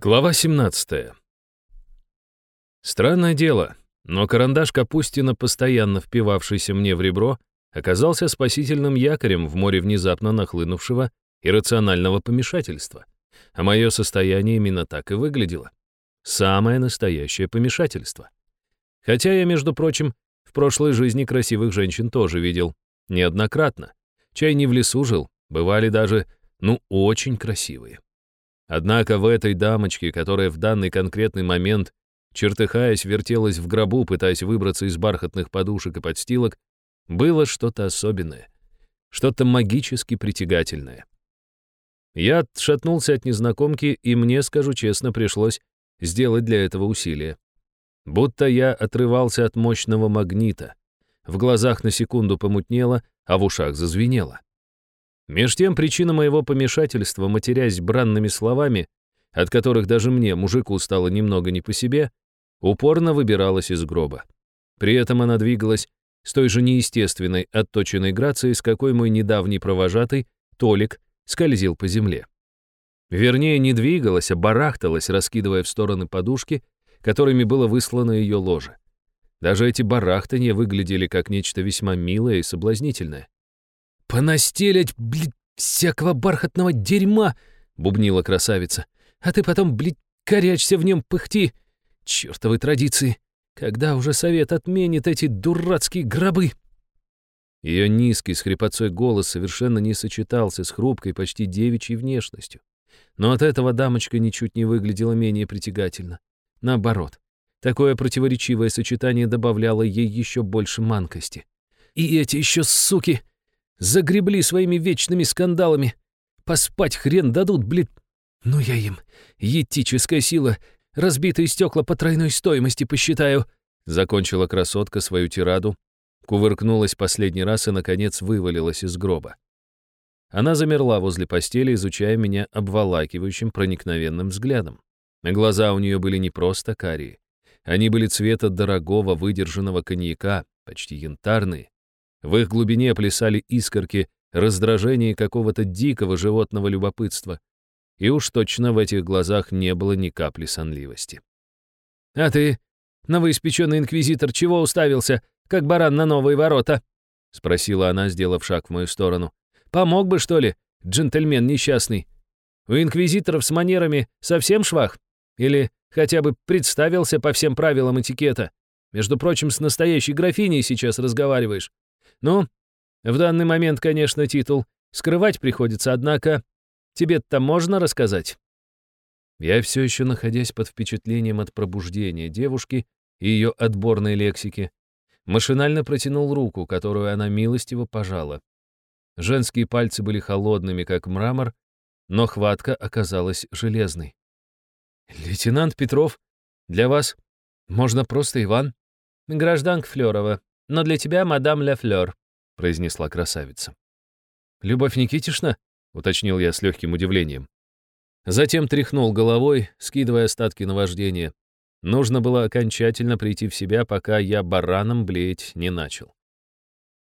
Глава 17. Странное дело, но карандаш Капустина, постоянно впивавшийся мне в ребро, оказался спасительным якорем в море внезапно нахлынувшего иррационального помешательства. А мое состояние именно так и выглядело. Самое настоящее помешательство. Хотя я, между прочим, в прошлой жизни красивых женщин тоже видел. Неоднократно. Чай не в лесу жил, бывали даже, ну, очень красивые. Однако в этой дамочке, которая в данный конкретный момент, чертыхаясь, вертелась в гробу, пытаясь выбраться из бархатных подушек и подстилок, было что-то особенное, что-то магически притягательное. Я отшатнулся от незнакомки, и мне, скажу честно, пришлось сделать для этого усилие. Будто я отрывался от мощного магнита. В глазах на секунду помутнело, а в ушах зазвенело. Меж тем причина моего помешательства, матерясь бранными словами, от которых даже мне, мужику, стало немного не по себе, упорно выбиралась из гроба. При этом она двигалась с той же неестественной, отточенной грацией, с какой мой недавний провожатый, Толик, скользил по земле. Вернее, не двигалась, а барахталась, раскидывая в стороны подушки, которыми было выслано ее ложе. Даже эти барахтания выглядели как нечто весьма милое и соблазнительное. «Понастелять, блядь, всякого бархатного дерьма!» — бубнила красавица. «А ты потом, блядь, корячься в нем, пыхти! Чёртовы традиции! Когда уже совет отменит эти дурацкие гробы?» Ее низкий с хрипотцой голос совершенно не сочетался с хрупкой, почти девичьей внешностью. Но от этого дамочка ничуть не выглядела менее притягательно. Наоборот, такое противоречивое сочетание добавляло ей еще больше манкости. «И эти еще суки!» Загребли своими вечными скандалами. Поспать хрен дадут, блин. Ну я им. Етическая сила. Разбитые стекла по тройной стоимости посчитаю. Закончила красотка свою тираду, кувыркнулась последний раз и, наконец, вывалилась из гроба. Она замерла возле постели, изучая меня обволакивающим проникновенным взглядом. Глаза у нее были не просто карие. Они были цвета дорогого выдержанного коньяка, почти янтарные, в их глубине плясали искорки раздражения какого-то дикого животного любопытства. И уж точно в этих глазах не было ни капли сонливости. «А ты, новоиспеченный инквизитор, чего уставился, как баран на новые ворота?» — спросила она, сделав шаг в мою сторону. «Помог бы, что ли, джентльмен несчастный? У инквизиторов с манерами совсем швах? Или хотя бы представился по всем правилам этикета? Между прочим, с настоящей графиней сейчас разговариваешь. Ну, в данный момент, конечно, титул скрывать приходится, однако тебе-то можно рассказать?» Я все еще, находясь под впечатлением от пробуждения девушки и ее отборной лексики, машинально протянул руку, которую она милостиво пожала. Женские пальцы были холодными, как мрамор, но хватка оказалась железной. «Лейтенант Петров, для вас можно просто Иван?» «Гражданка Флёрова», но для тебя, мадам Ля Флёр», — произнесла красавица. «Любовь Никитишна?» — уточнил я с легким удивлением. Затем тряхнул головой, скидывая остатки наваждения. Нужно было окончательно прийти в себя, пока я бараном блеять не начал.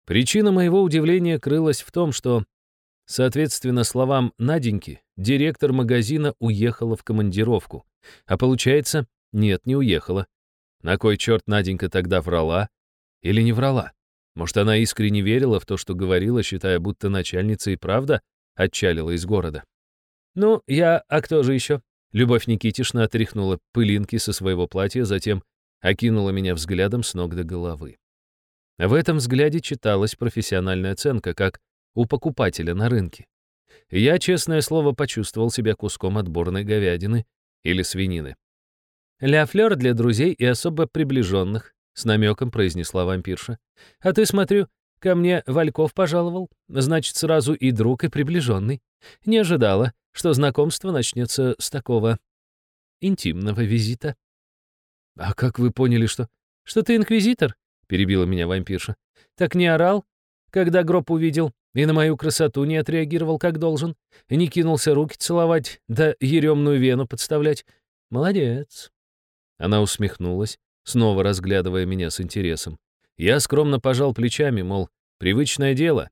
Причина моего удивления крылась в том, что, соответственно словам Наденьки, директор магазина уехала в командировку. А получается, нет, не уехала. На кой черт Наденька тогда врала, или не врала? Может, она искренне верила в то, что говорила, считая, будто начальница и правда отчалила из города? «Ну, я... А кто же еще?» Любовь Никитишна отряхнула пылинки со своего платья, затем окинула меня взглядом с ног до головы. В этом взгляде читалась профессиональная оценка, как у покупателя на рынке. Я, честное слово, почувствовал себя куском отборной говядины или свинины. «Ля флёр для друзей и особо приближенных», с намеком произнесла вампирша. «А ты, смотрю, ко мне Вальков пожаловал. Значит, сразу и друг, и приближенный. Не ожидала, что знакомство начнется с такого интимного визита». «А как вы поняли, что...» «Что ты инквизитор?» — перебила меня вампирша. «Так не орал, когда гроб увидел, и на мою красоту не отреагировал как должен, не кинулся руки целовать, да еремную вену подставлять. Молодец». Она усмехнулась, снова разглядывая меня с интересом. Я скромно пожал плечами, мол, привычное дело.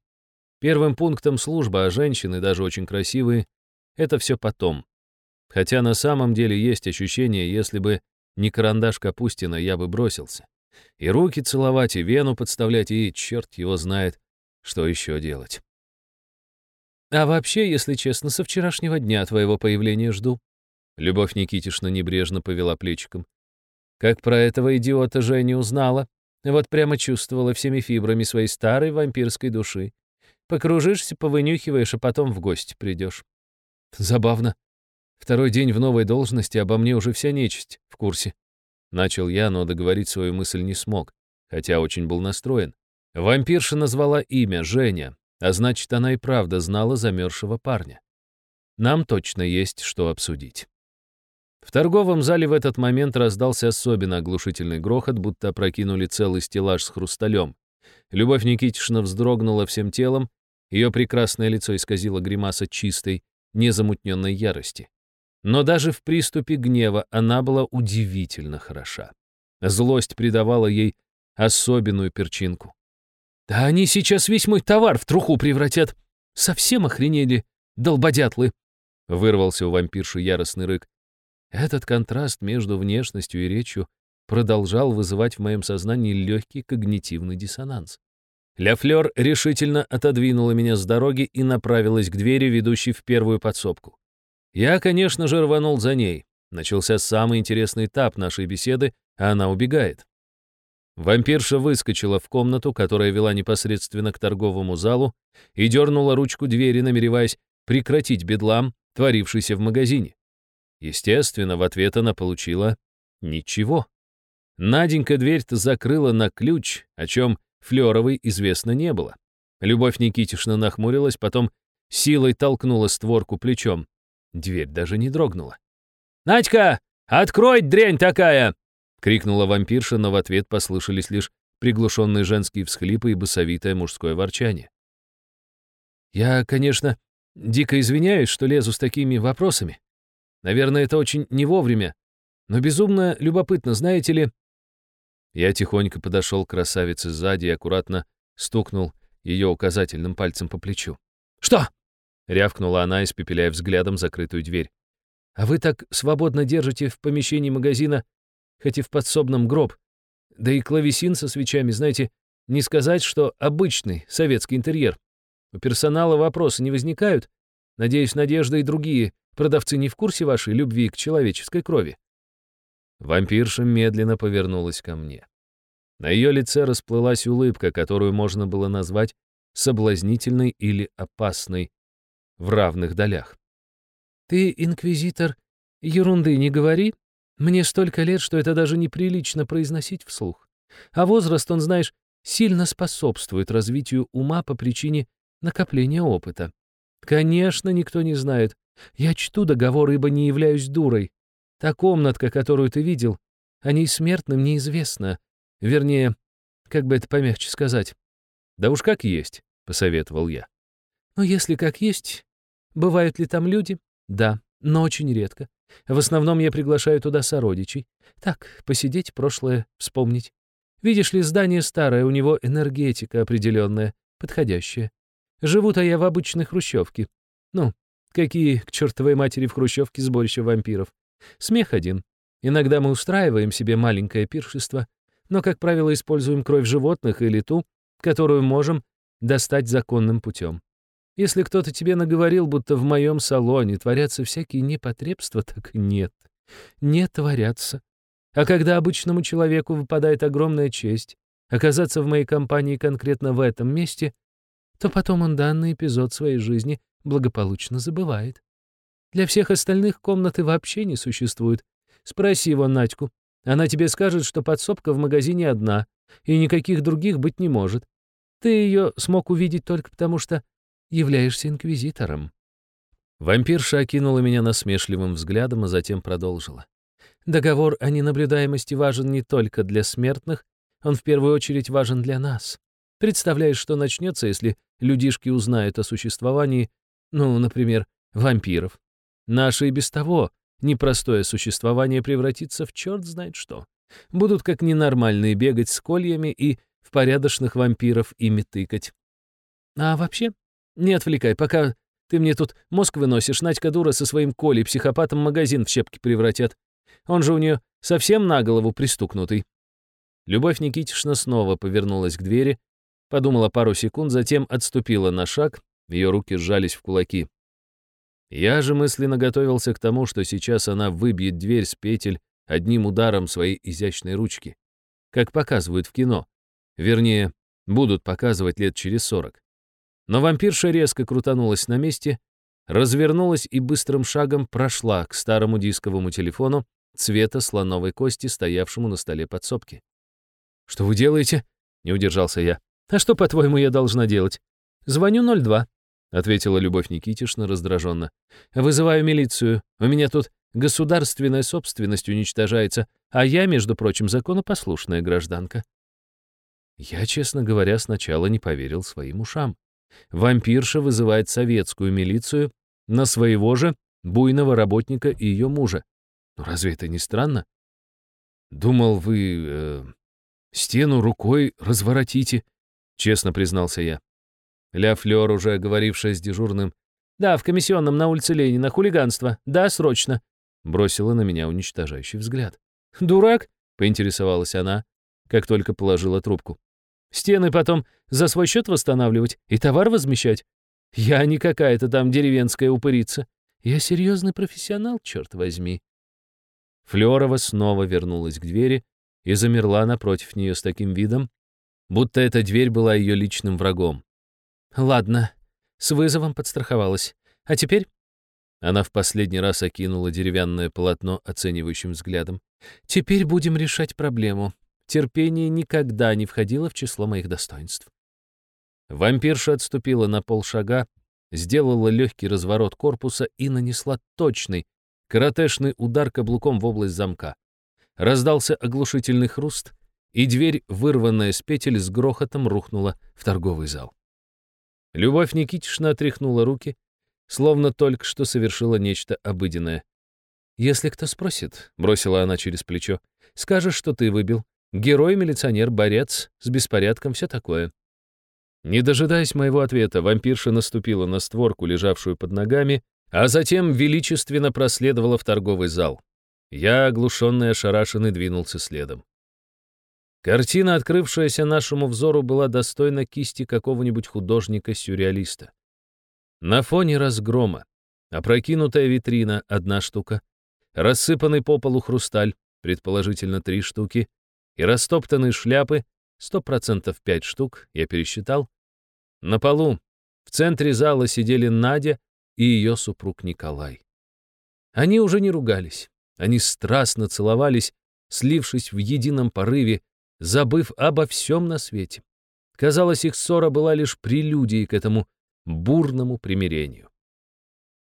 Первым пунктом служба, а женщины, даже очень красивые, это все потом. Хотя на самом деле есть ощущение, если бы не карандаш Капустина, я бы бросился. И руки целовать, и вену подставлять, и черт его знает, что еще делать. А вообще, если честно, со вчерашнего дня твоего появления жду. Любовь Никитишна небрежно повела плечиком. Как про этого идиота Женя узнала, вот прямо чувствовала всеми фибрами своей старой вампирской души. Покружишься, повынюхиваешь, а потом в гости придешь. Забавно. Второй день в новой должности, обо мне уже вся нечисть в курсе. Начал я, но договорить свою мысль не смог, хотя очень был настроен. Вампирша назвала имя Женя, а значит, она и правда знала замерзшего парня. Нам точно есть что обсудить. В торговом зале в этот момент раздался особенно оглушительный грохот, будто опрокинули целый стеллаж с хрусталем. Любовь Никитишна вздрогнула всем телом, ее прекрасное лицо исказило гримаса чистой, незамутненной ярости. Но даже в приступе гнева она была удивительно хороша. Злость придавала ей особенную перчинку. «Да они сейчас весь мой товар в труху превратят! Совсем охренели, долбодятлы!» Вырвался у вампирши яростный рык. Этот контраст между внешностью и речью продолжал вызывать в моем сознании легкий когнитивный диссонанс. Ля Флёр решительно отодвинула меня с дороги и направилась к двери, ведущей в первую подсобку. Я, конечно же, рванул за ней. Начался самый интересный этап нашей беседы, а она убегает. Вампирша выскочила в комнату, которая вела непосредственно к торговому залу, и дернула ручку двери, намереваясь прекратить бедлам, творившийся в магазине. Естественно, в ответ она получила ничего. Наденька дверь-то закрыла на ключ, о чем Флёровой известно не было. Любовь Никитишна нахмурилась, потом силой толкнула створку плечом. Дверь даже не дрогнула. «Надька, открой, дрянь такая!» — крикнула вампирша, но в ответ послышались лишь приглушенные женские всхлипы и басовитое мужское ворчание. «Я, конечно, дико извиняюсь, что лезу с такими вопросами. Наверное, это очень не вовремя, но безумно любопытно, знаете ли...» Я тихонько подошел к красавице сзади и аккуратно стукнул ее указательным пальцем по плечу. «Что?» Рявкнула она, испепеляя взглядом закрытую дверь. «А вы так свободно держите в помещении магазина, хоть и в подсобном гроб. Да и клавесин со свечами, знаете, не сказать, что обычный советский интерьер. У персонала вопросы не возникают. Надеюсь, Надежда и другие продавцы не в курсе вашей любви к человеческой крови». Вампирша медленно повернулась ко мне. На ее лице расплылась улыбка, которую можно было назвать соблазнительной или опасной, в равных долях. «Ты, инквизитор, ерунды не говори. Мне столько лет, что это даже неприлично произносить вслух. А возраст, он, знаешь, сильно способствует развитию ума по причине накопления опыта. Конечно, никто не знает. Я чту договор, ибо не являюсь дурой. Та комнатка, которую ты видел, о ней смертным неизвестно. Вернее, как бы это помягче сказать. Да уж как есть, посоветовал я. Но если как есть, Бывают ли там люди? Да, но очень редко. В основном я приглашаю туда сородичей. Так, посидеть, прошлое вспомнить. Видишь ли, здание старое, у него энергетика определенная, подходящая. Живу-то я в обычной хрущевке. Ну, какие к чертовой матери в хрущевке сборище вампиров. Смех один. Иногда мы устраиваем себе маленькое пиршество, но, как правило, используем кровь животных или ту, которую можем достать законным путем. Если кто-то тебе наговорил, будто в моем салоне творятся всякие непотребства, так нет. Не творятся. А когда обычному человеку выпадает огромная честь оказаться в моей компании конкретно в этом месте, то потом он данный эпизод своей жизни благополучно забывает. Для всех остальных комнаты вообще не существует. Спроси его Надьку. Она тебе скажет, что подсобка в магазине одна, и никаких других быть не может. Ты ее смог увидеть только потому, что являешься инквизитором». Вампирша окинула меня насмешливым взглядом, а затем продолжила. «Договор о ненаблюдаемости важен не только для смертных, он в первую очередь важен для нас. Представляешь, что начнется, если людишки узнают о существовании, ну, например, вампиров. Наше и без того непростое существование превратится в черт знает что. Будут как ненормальные бегать с кольями и в порядочных вампиров ими тыкать. А вообще, не отвлекай, пока Ты мне тут мозг выносишь, Надька дура со своим Колей, психопатом магазин в щепки превратят. Он же у нее совсем на голову пристукнутый». Любовь Никитишна снова повернулась к двери, подумала пару секунд, затем отступила на шаг, ее руки сжались в кулаки. Я же мысленно готовился к тому, что сейчас она выбьет дверь с петель одним ударом своей изящной ручки, как показывают в кино. Вернее, будут показывать лет через сорок. Но вампирша резко крутанулась на месте, развернулась и быстрым шагом прошла к старому дисковому телефону цвета слоновой кости, стоявшему на столе подсобки. «Что вы делаете?» — не удержался я. «А что, по-твоему, я должна делать? Звоню 02», — ответила Любовь Никитишна раздраженно. «Вызываю милицию. У меня тут государственная собственность уничтожается, а я, между прочим, законопослушная гражданка». Я, честно говоря, сначала не поверил своим ушам. Вампирша вызывает советскую милицию на своего же буйного работника и ее мужа. Ну разве это не странно? Думал, вы э, стену рукой разворотите, честно признался я. Ля Флёр, уже говорившая с дежурным, «Да, в комиссионном на улице Ленина, хулиганство. Да, срочно», бросила на меня уничтожающий взгляд. «Дурак?» — поинтересовалась она, как только положила трубку. «Стены потом за свой счет восстанавливать и товар возмещать? Я не какая-то там деревенская упырица. Я серьезный профессионал, черт возьми». Флёрова снова вернулась к двери и замерла напротив нее с таким видом, будто эта дверь была ее личным врагом. «Ладно, с вызовом подстраховалась. А теперь...» Она в последний раз окинула деревянное полотно оценивающим взглядом. «Теперь будем решать проблему. Терпение никогда не входило в число моих достоинств». Вампирша отступила на полшага, сделала легкий разворот корпуса и нанесла точный, каратешный удар каблуком в область замка. Раздался оглушительный хруст, и дверь, вырванная с петель, с грохотом рухнула в торговый зал. Любовь Никитишна отряхнула руки, словно только что совершила нечто обыденное. «Если кто спросит», — бросила она через плечо, — «скажешь, что ты выбил. Герой, милиционер, борец, с беспорядком, все такое». Не дожидаясь моего ответа, вампирша наступила на створку, лежавшую под ногами, а затем величественно проследовала в торговый зал. Я, оглушенный ошарашенный, двинулся следом. Картина, открывшаяся нашему взору, была достойна кисти какого-нибудь художника-сюрреалиста. На фоне разгрома, опрокинутая витрина — одна штука, рассыпанный по полу хрусталь, предположительно три штуки, и растоптанные шляпы, сто процентов пять штук, я пересчитал. На полу, в центре зала сидели Надя и ее супруг Николай. Они уже не ругались, они страстно целовались, слившись в едином порыве, забыв обо всем на свете. Казалось, их ссора была лишь прелюдией к этому бурному примирению.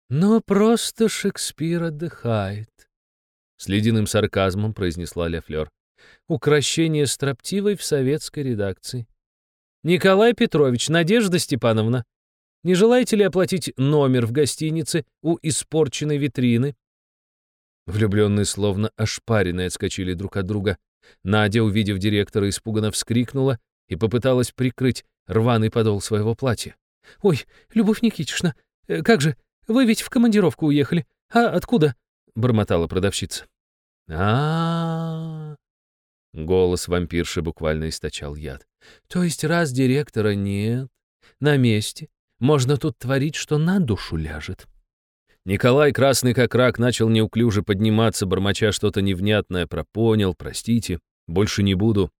«Но просто Шекспир отдыхает», — с ледяным сарказмом произнесла Ля Флёр. «Укращение строптивой в советской редакции». «Николай Петрович, Надежда Степановна, не желаете ли оплатить номер в гостинице у испорченной витрины?» Влюбленные словно ошпаренные отскочили друг от друга. Надя, увидев директора, испуганно вскрикнула и попыталась прикрыть рваный подол своего платья. «Ой, Любовь Никитична, э, как же, вы ведь в командировку уехали. А откуда?» — бормотала продавщица. а, Голос вампирши буквально источал яд. «То есть раз директора нет, на месте, можно тут творить, что на душу ляжет». Николай, красный как рак, начал неуклюже подниматься, бормоча что-то невнятное про «понял», «простите», «больше не буду».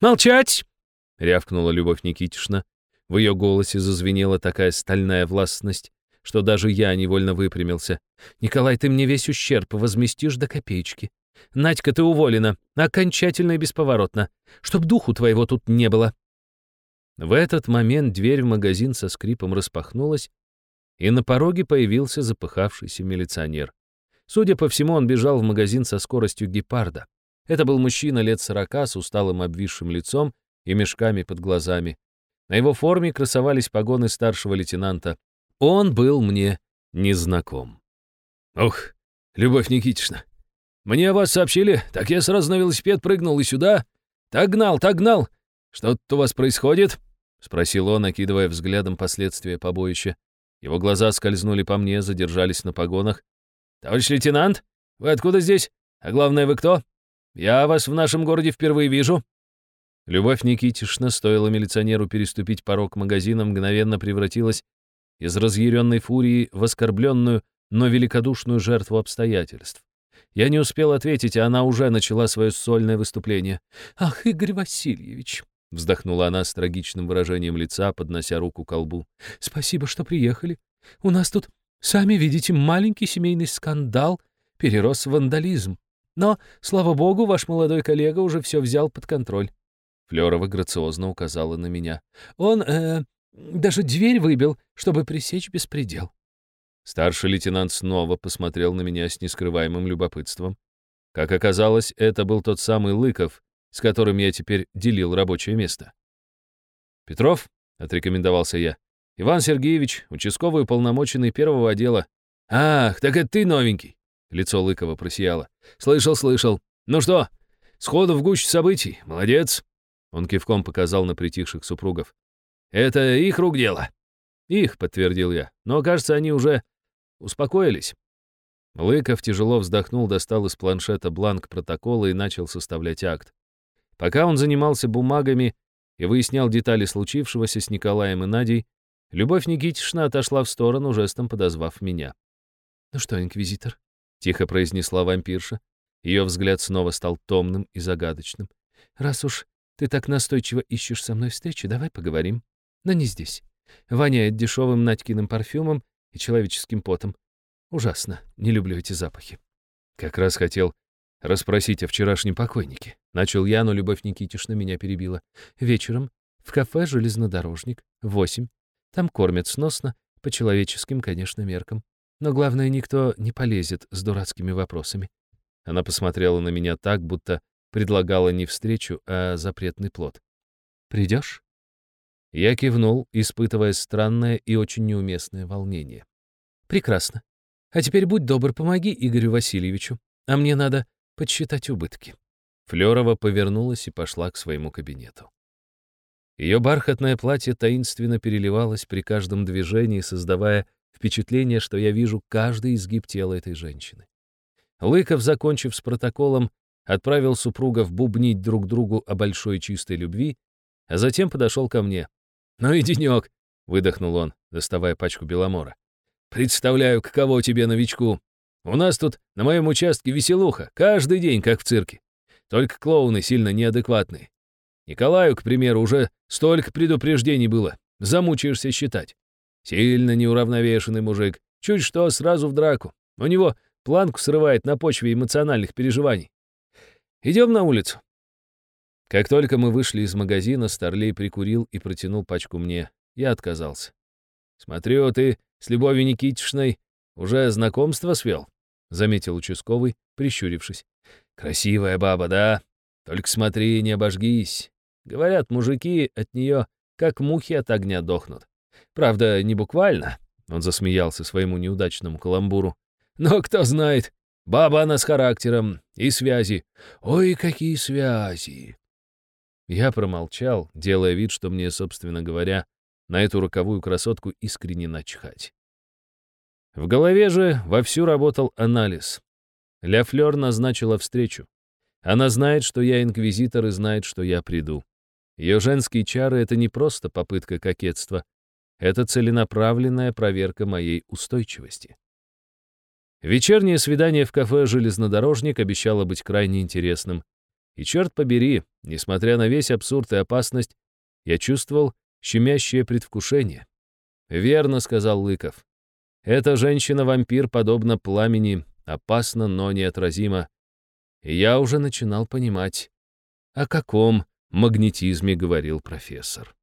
«Молчать!» — рявкнула Любовь Никитишна. В ее голосе зазвенела такая стальная властность, что даже я невольно выпрямился. «Николай, ты мне весь ущерб возместишь до копеечки. Надька, ты уволена, окончательно и бесповоротно, чтоб духу твоего тут не было». В этот момент дверь в магазин со скрипом распахнулась, и на пороге появился запыхавшийся милиционер. Судя по всему, он бежал в магазин со скоростью гепарда. Это был мужчина лет сорока с усталым обвисшим лицом и мешками под глазами. На его форме красовались погоны старшего лейтенанта. Он был мне незнаком. «Ох, Любовь Никитична, мне о вас сообщили, так я сразу на велосипед прыгнул и сюда. Так гнал, так гнал. Что тут у вас происходит?» — спросил он, окидывая взглядом последствия побоища. Его глаза скользнули по мне, задержались на погонах. «Товарищ лейтенант, вы откуда здесь? А главное, вы кто? Я вас в нашем городе впервые вижу». Любовь Никитишна, стоило милиционеру переступить порог магазина, мгновенно превратилась из разъяренной фурии в оскорбленную, но великодушную жертву обстоятельств. Я не успел ответить, а она уже начала свое сольное выступление. «Ах, Игорь Васильевич!» — вздохнула она с трагичным выражением лица, поднося руку к колбу. «Спасибо, что приехали. У нас тут, сами видите, маленький семейный скандал перерос в вандализм. Но, слава богу, ваш молодой коллега уже все взял под контроль. Флёрова грациозно указала на меня. «Он э, даже дверь выбил, чтобы пресечь беспредел». Старший лейтенант снова посмотрел на меня с нескрываемым любопытством. Как оказалось, это был тот самый Лыков, с которым я теперь делил рабочее место. «Петров», — отрекомендовался я, — «Иван Сергеевич, участковый уполномоченный первого отдела». «Ах, так это ты новенький!» Лицо Лыкова просияло. «Слышал, слышал. Ну что, сходу в гуще событий. Молодец!» Он кивком показал на притихших супругов. «Это их рук дело». «Их», — подтвердил я. «Но, кажется, они уже успокоились». Лыков тяжело вздохнул, достал из планшета бланк протокола и начал составлять акт. Пока он занимался бумагами и выяснял детали случившегося с Николаем и Надей, Любовь Никитишна отошла в сторону, жестом подозвав меня. «Ну что, инквизитор?» — тихо произнесла вампирша. Ее взгляд снова стал томным и загадочным. «Раз уж ты так настойчиво ищешь со мной встречи, давай поговорим. Но не здесь. Воняет дешевым Надькиным парфюмом и человеческим потом. Ужасно. Не люблю эти запахи. Как раз хотел расспросить о вчерашнем покойнике. Начал я, но Любовь Никитишна меня перебила. Вечером в кафе «Железнодорожник» восемь. Там кормят сносно, по человеческим, конечно, меркам. Но главное, никто не полезет с дурацкими вопросами. Она посмотрела на меня так, будто предлагала не встречу, а запретный плод. «Придешь?» Я кивнул, испытывая странное и очень неуместное волнение. «Прекрасно. А теперь будь добр, помоги Игорю Васильевичу, а мне надо подсчитать убытки». Флёрова повернулась и пошла к своему кабинету. Ее бархатное платье таинственно переливалось при каждом движении, создавая впечатление, что я вижу каждый изгиб тела этой женщины. Лыков, закончив с протоколом, отправил супругов бубнить друг другу о большой чистой любви, а затем подошел ко мне. «Ну и денек!» — выдохнул он, доставая пачку беломора. «Представляю, каково тебе, новичку! У нас тут на моем участке веселуха, каждый день, как в цирке. Только клоуны сильно неадекватные. Николаю, к примеру, уже столько предупреждений было, замучаешься считать. Сильно неуравновешенный мужик, чуть что сразу в драку. У него планку срывает на почве эмоциональных переживаний. Идем на улицу». Как только мы вышли из магазина, Старлей прикурил и протянул пачку мне. Я отказался. «Смотрю, ты с Любовью Никитишной уже знакомство свел», — заметил участковый, прищурившись. «Красивая баба, да? Только смотри, не обожгись. Говорят, мужики от нее как мухи от огня дохнут. Правда, не буквально», — он засмеялся своему неудачному каламбуру. «Но кто знает, Баба она с характером и связи. Ой, какие связи!» Я промолчал, делая вид, что мне, собственно говоря, на эту роковую красотку искренне начхать. В голове же вовсю работал анализ. Ля Флёр назначила встречу. Она знает, что я инквизитор и знает, что я приду. Ее женские чары — это не просто попытка кокетства. Это целенаправленная проверка моей устойчивости. Вечернее свидание в кафе «Железнодорожник» обещало быть крайне интересным. И черт побери, несмотря на весь абсурд и опасность, я чувствовал щемящее предвкушение. «Верно», — сказал Лыков. «Эта женщина-вампир, подобно пламени, опасна, но неотразима». И я уже начинал понимать, о каком магнетизме говорил профессор.